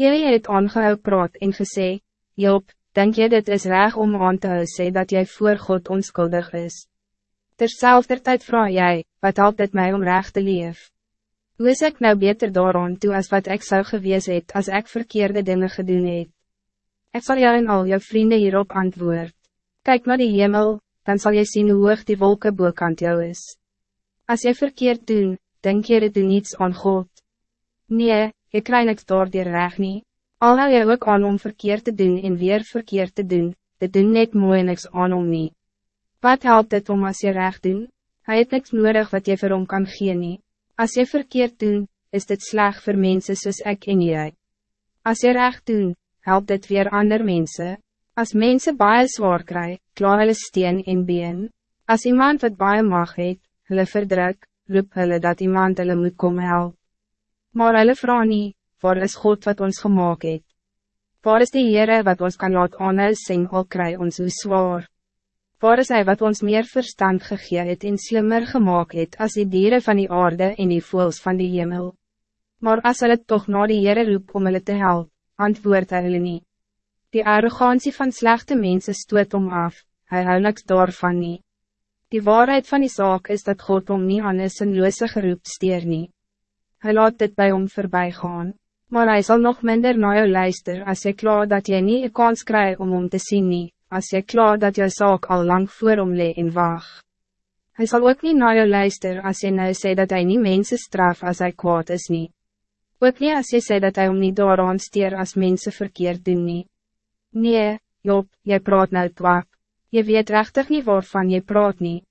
Jullie het aangehou praat en gesê, Job, denk je dit is reg om aan te hou sê dat jij voor God onskuldig is? Terzelfde tijd vraag jij, wat helpt het mij om recht te leef? Hoe is ik nou beter daaraan toe als wat ik zou gewees het als ik verkeerde dingen gedoen het? Ik zal jou en al jou vrienden hierop antwoord. Kijk naar die hemel, dan zal je zien hoe hoog die wolken boekant jou is. Als je verkeerd doen, denk je het doen niets aan God. Nee, je krijgt niks door die reg nie. Al hou jy ook aan om verkeerd te doen en weer verkeerd te doen, dit doen net mooi niks aan om nie. Wat helpt het om als je recht doen? Hij het niks nodig wat je vir hom kan gee nie. As jy verkeerd doen, is dit sleg voor mensen soos ek en jy. As jy recht doen, helpt dit weer ander mensen. Als mensen baie zwaar kry, kla hulle steen en been. Als iemand wat baie mag het, hulle verdruk, roep hulle dat iemand hulle moet komen help. Maar hulle vraag nie, waar is God wat ons gemaakt het? Waar is die Heere wat ons kan laat aanhou sing al kry ons hoe zwaar? Waar is hij wat ons meer verstand gegee het en slimmer gemaakt het als die dieren van die aarde en die voels van die hemel? Maar als hulle toch naar die Heere roep om hulle te helpen, antwoord hulle nie. Die arrogantie van slechte mensen stoot om af, hy hou niks daarvan nie. Die waarheid van die zaak is dat God om nie aan een loose geroep steer nie. Hy laat dit bij om voorbij gaan, maar hij zal nog minder naar jou luister als jy klaar dat jy nie een kans krijgt om om te zien nie, als jy klaar dat jou zaak al lang voor om lee en waag. Hij zal ook niet naar jou luister als jy nou sê dat hij niet mensen straf als hij kwaad is niet. Ook niet als je zei dat hij om niet daaraan steer als mensen verkeerd doen nie. Nee, Job, jy praat nou twak. Je weet rechtig niet waarvan je praat niet.